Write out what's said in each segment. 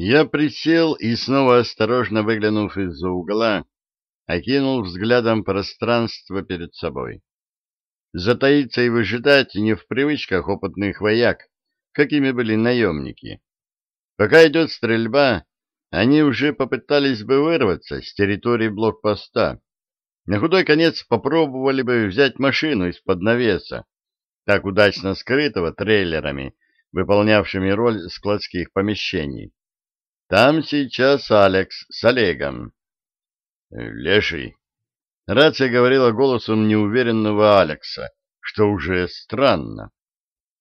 Я присел и, снова осторожно выглянув из-за угла, окинул взглядом пространство перед собой. Затаиться и выжидать не в привычках опытных вояк, какими были наемники. Пока идет стрельба, они уже попытались бы вырваться с территории блокпоста. На худой конец попробовали бы взять машину из-под навеса, так удачно скрытого трейлерами, выполнявшими роль складских помещений. Там сейчас Алекс с Олегом. Леший. Рация говорила голосом неуверенного Алекса, что уже странно.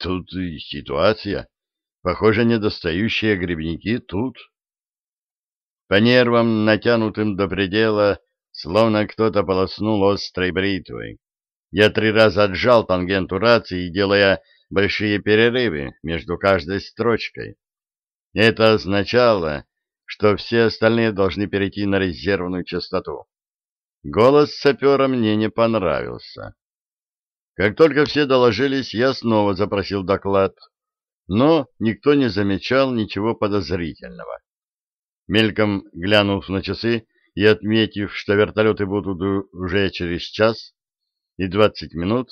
Тут и ситуация. Похоже, недостающие грибники тут. По нервам, натянутым до предела, словно кто-то полоснул острой бритвой. Я три раза отжал тангенту рации, делая большие перерывы между каждой строчкой. Это означало, что все остальные должны перейти на резервную частоту. Голос сапера мне не понравился. Как только все доложились, я снова запросил доклад, но никто не замечал ничего подозрительного. Мельком глянув на часы и отметив, что вертолеты будут уже через час и двадцать минут,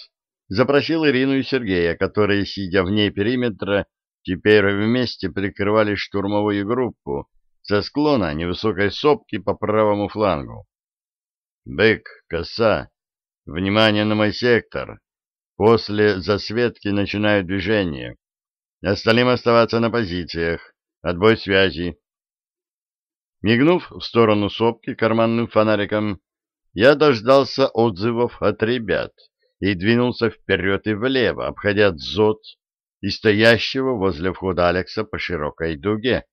запросил Ирину и Сергея, которые, сидя вне периметра, теперь вместе прикрывали штурмовую группу со склона невысокой сопки по правому флангу. «Бык, коса, внимание на мой сектор. После засветки начинают движение. Остальным оставаться на позициях. Отбой связи». Мигнув в сторону сопки карманным фонариком, я дождался отзывов от ребят и двинулся вперед и влево, обходя дзот и стоящего возле входа Алекса по широкой дуге.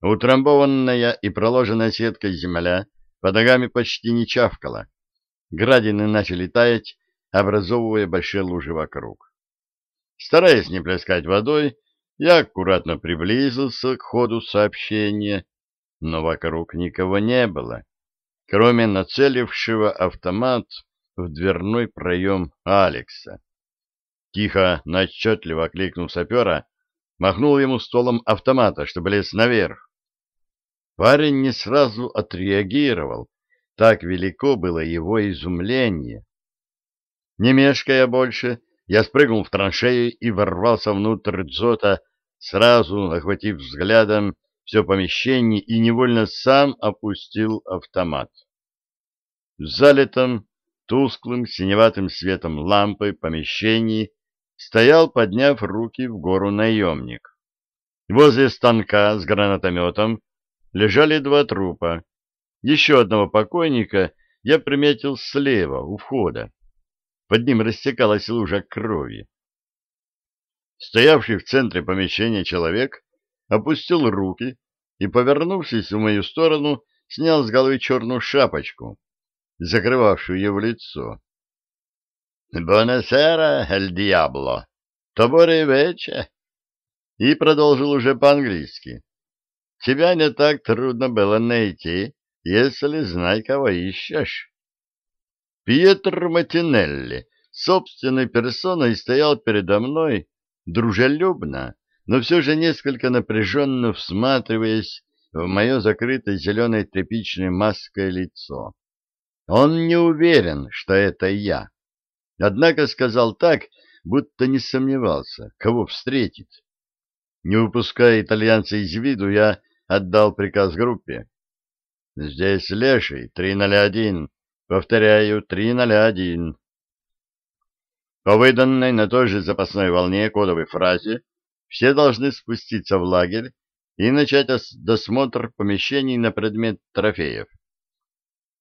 Утрамбованная и проложенная сеткой земля под ногами почти не чавкала. Градины начали таять, образовывая большие лужи вокруг. Стараясь не плескать водой, я аккуратно приблизился к ходу сообщения, но вокруг никого не было, кроме нацелившего автомат в дверной проем Алекса. Тихо, но отчетливо окликнув сапера, махнул ему столом автомата, чтобы лез наверх. Парень не сразу отреагировал, так велико было его изумление. Не мешкая больше, я спрыгнул в траншею и ворвался внутрь дзота, сразу охватив взглядом все помещение и невольно сам опустил автомат. В залитом тусклым синеватым светом лампы помещении стоял, подняв руки в гору наемник. Возле станка с гранатометом лежали два трупа. Еще одного покойника я приметил слева, у входа. Под ним растекалась лужа крови. Стоявший в центре помещения человек опустил руки и, повернувшись в мою сторону, снял с головы черную шапочку, закрывавшую его лицо. «Бонасера, эль диабло! Тобори вече!» И продолжил уже по-английски. «Тебя не так трудно было найти, если знай, кого ищешь». Пьетро Матинелли собственной персоной стоял передо мной дружелюбно, но все же несколько напряженно всматриваясь в мое закрытое зеленой тряпичной маской лицо. Он не уверен, что это я. Однако сказал так, будто не сомневался, кого встретит. Не упуская итальянца из виду, я отдал приказ группе. «Здесь леший, 301. Повторяю, 301». По выданной на той же запасной волне кодовой фразе все должны спуститься в лагерь и начать досмотр помещений на предмет трофеев.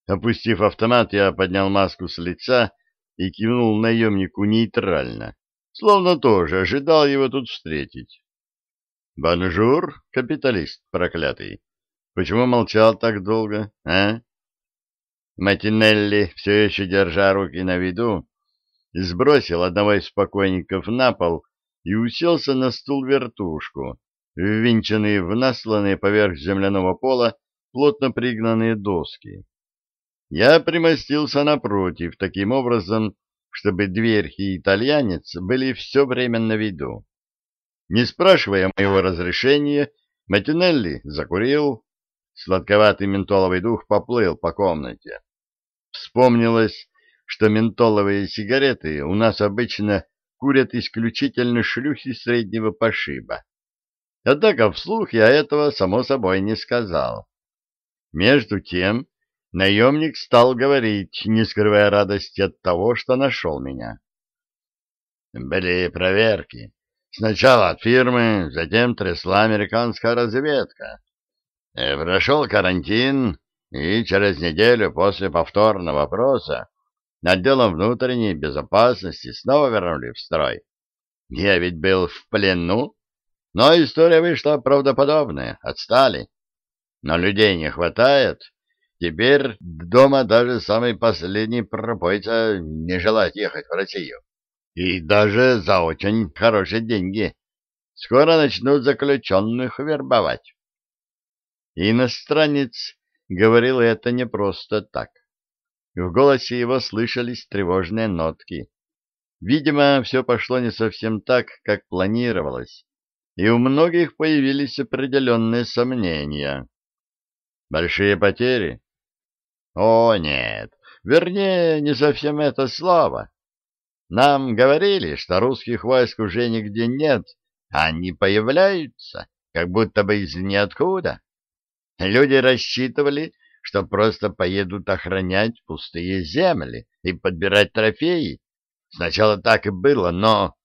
Опустив автомат, я поднял маску с лица и кивнул наемнику нейтрально, словно тоже ожидал его тут встретить. «Bonjour, капиталист проклятый! Почему молчал так долго, а?» Матинелли, все еще держа руки на виду, сбросил одного из покойников на пол и уселся на стул-вертушку, ввинченные в настланные поверх земляного пола плотно пригнанные доски. Я примостился напротив, таким образом, чтобы дверь и итальянец были все время на виду. Не спрашивая моего разрешения, Матинелли закурил, сладковатый ментоловый дух поплыл по комнате. Вспомнилось, что ментоловые сигареты у нас обычно курят исключительно шлюхи среднего пошиба. Однако вслух я этого, само собой, не сказал. Между тем, наемник стал говорить, не скрывая радости от того, что нашел меня. Были проверки. Сначала от фирмы, затем трясла американская разведка. Э, прошел карантин, и через неделю после повторного вопроса отделом внутренней безопасности снова вернули в строй. Я ведь был в плену, но история вышла правдоподобная, отстали. Но людей не хватает. Теперь дома даже самый последний пропойца не желает ехать в Россию. И даже за очень хорошие деньги. Скоро начнут заключенных вербовать. Иностранец говорил это не просто так. В голосе его слышались тревожные нотки. Видимо, все пошло не совсем так, как планировалось, и у многих появились определенные сомнения. Большие потери? О, нет, вернее, не совсем это слово. Нам говорили, что русских войск уже нигде нет, а они появляются, как будто бы из ниоткуда. Люди рассчитывали, что просто поедут охранять пустые земли и подбирать трофеи. Сначала так и было, но...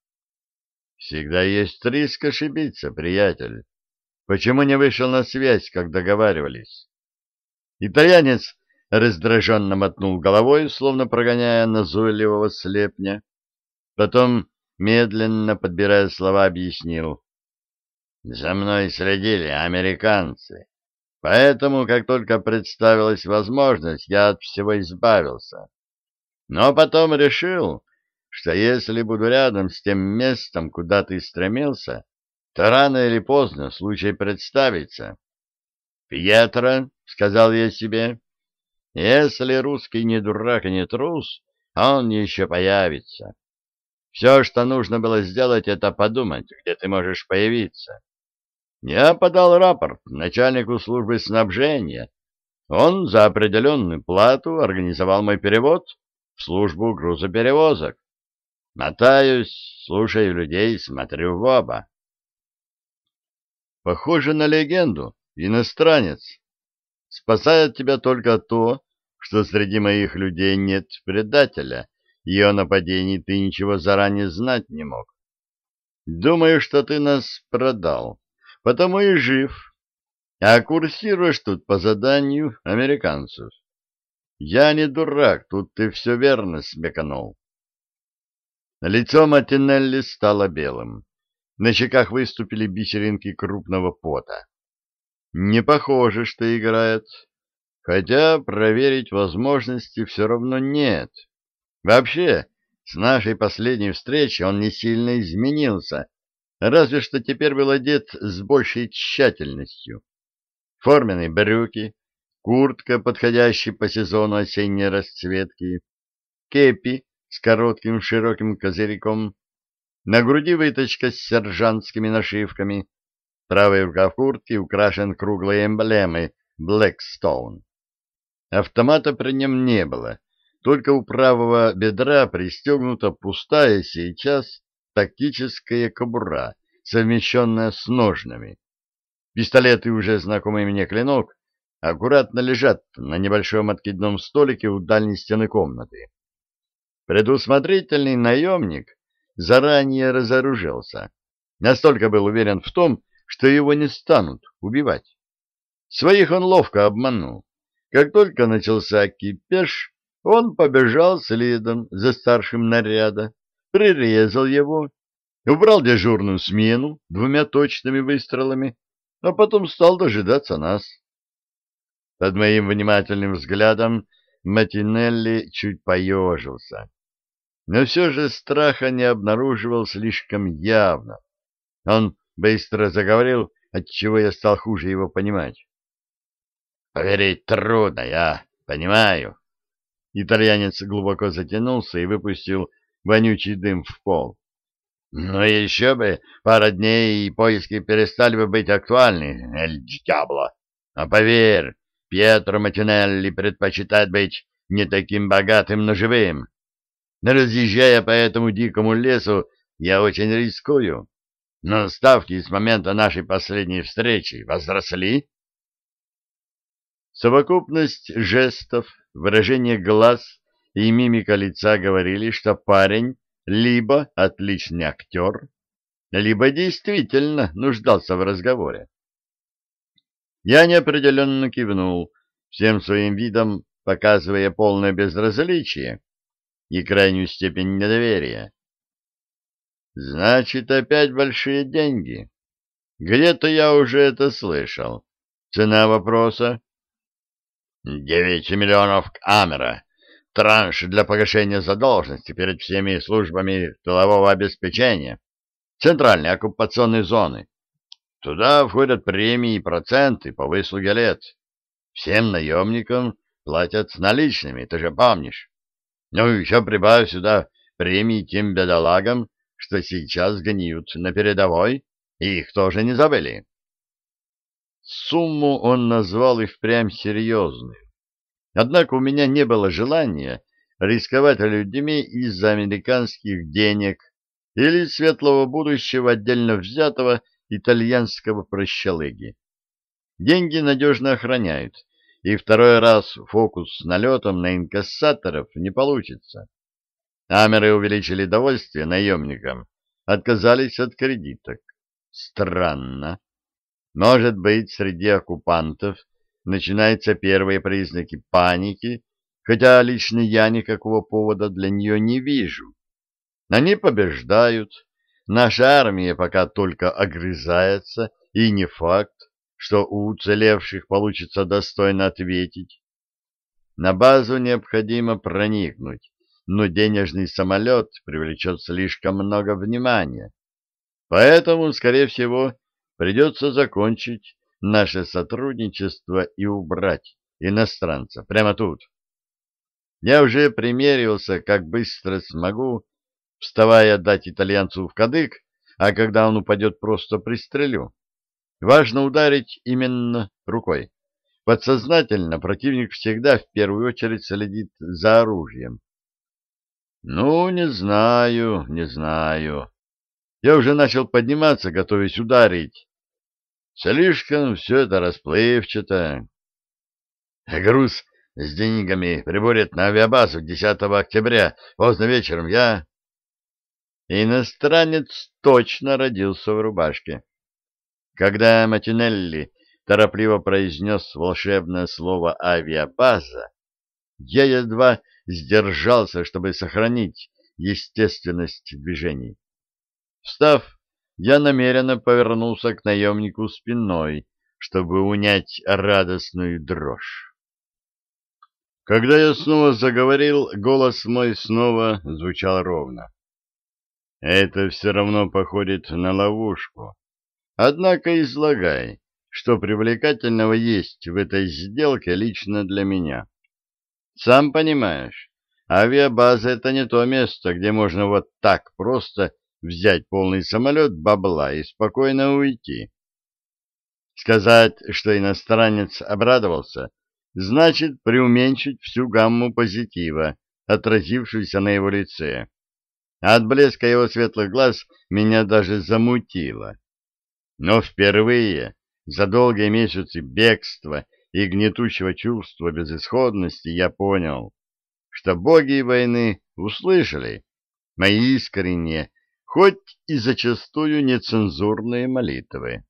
Всегда есть риск ошибиться, приятель. Почему не вышел на связь, как договаривались? Итальянец раздраженно мотнул головой, словно прогоняя назойливого слепня. Потом, медленно подбирая слова, объяснил. «За мной следили американцы, поэтому, как только представилась возможность, я от всего избавился. Но потом решил, что если буду рядом с тем местом, куда ты стремился, то рано или поздно случай представится. «Пьетро», — сказал я себе, — «если русский не дурак и не трус, он еще появится». Все, что нужно было сделать, это подумать, где ты можешь появиться. Я подал рапорт начальнику службы снабжения. Он за определенную плату организовал мой перевод в службу грузоперевозок. Мотаюсь, слушаю людей, смотрю в оба. Похоже на легенду, иностранец. Спасает тебя только то, что среди моих людей нет предателя, и о нападении ты ничего заранее знать не мог. Думаю, что ты нас продал, потому и жив, а курсируешь тут по заданию американцев. Я не дурак, тут ты все верно смеканул. Лицо Матинелли стало белым. На щеках выступили бисеринки крупного пота. Не похоже, что играет, хотя проверить возможности все равно нет. Вообще, с нашей последней встречи он не сильно изменился, разве что теперь был одет с большей тщательностью. Форменные брюки, куртка, подходящая по сезону осенней расцветки, кепи с коротким широким козырьком, на груди выточка с сержантскими нашивками, правый рукав куртки украшен круглой эмблемой Blackstone. Автомата при нем не было, только у правого бедра пристегнута пустая сейчас тактическая кобура, совмещенная с ножнами. Пистолет и уже знакомый мне клинок аккуратно лежат на небольшом откидном столике у дальней стены комнаты. Предусмотрительный наемник заранее разоружился. Настолько был уверен в том, что его не станут убивать. Своих он ловко обманул. Как только начался кипеж, он побежал следом за старшим наряда, прирезал его, убрал дежурную смену двумя точными выстрелами, а потом стал дожидаться нас. Под моим внимательным взглядом Матинелли чуть поежился, но все же страха не обнаруживал слишком явно. Он быстро заговорил, отчего я стал хуже его понимать. — Поверить трудно, я понимаю, Итальянец глубоко затянулся и выпустил вонючий дым в пол. Ну еще бы, пара дней и поиски перестали бы быть актуальны, эль дьябло. А поверь, Пьетро Матинелли предпочитает быть не таким богатым, но живым. Разъезжая по этому дикому лесу, я очень рискую. Но ставки с момента нашей последней встречи возросли. Совокупность жестов, выражение глаз и мимика лица говорили, что парень либо отличный актер, либо действительно нуждался в разговоре. Я неопределенно кивнул, всем своим видом показывая полное безразличие и крайнюю степень недоверия. Значит, опять большие деньги. Где-то я уже это слышал. Цена вопроса? Девять миллионов камера транш для погашения задолженности перед всеми службами тылового обеспечения, центральной оккупационной зоны. Туда входят премии и проценты по выслуге лет. Всем наемникам платят наличными, ты же помнишь. Ну, еще прибавь сюда премии тем бедолагам, что сейчас гниют на передовой, и их тоже не забыли. Сумму он назвал и впрямь серьезную. Однако у меня не было желания рисковать людьми из-за американских денег или светлого будущего отдельно взятого итальянского прощалыги. Деньги надежно охраняют, и второй раз фокус с налетом на инкассаторов не получится. Амеры увеличили довольствие наемникам, отказались от кредиток. Странно. Может быть, среди оккупантов начинаются первые признаки паники, хотя лично я никакого повода для нее не вижу. Они побеждают, наша армия пока только огрызается, и не факт, что у уцелевших получится достойно ответить. На базу необходимо проникнуть, но денежный самолет привлечет слишком много внимания. Поэтому, скорее всего, придется закончить наше сотрудничество и убрать иностранца прямо тут. Я уже примерился, как быстро смогу, вставая дать итальянцу в кадык, а когда он упадет, просто пристрелю. Важно ударить именно рукой. Подсознательно противник всегда в первую очередь следит за оружием. Ну, не знаю, не знаю. Я уже начал подниматься, готовясь ударить, Слишком все это расплывчато. Груз с деньгами приборет на авиабазу 10 октября. Поздно вечером я... Иностранец точно родился в рубашке. Когда Матинелли торопливо произнес волшебное слово «авиабаза», я едва сдержался, чтобы сохранить естественность движений. Встав я намеренно повернулся к наемнику спиной, чтобы унять радостную дрожь. Когда я снова заговорил, голос мой снова звучал ровно. Это все равно походит на ловушку. Однако излагай, что привлекательного есть в этой сделке лично для меня. Сам понимаешь, авиабаза — это не то место, где можно вот так просто взять полный самолет бабла и спокойно уйти. Сказать, что иностранец обрадовался, значит преуменьшить всю гамму позитива, отразившуюся на его лице. От блеска его светлых глаз меня даже замутило. Но впервые за долгие месяцы бегства и гнетущего чувства безысходности я понял, что боги войны услышали мои искренние хоть и зачастую нецензурные молитвы.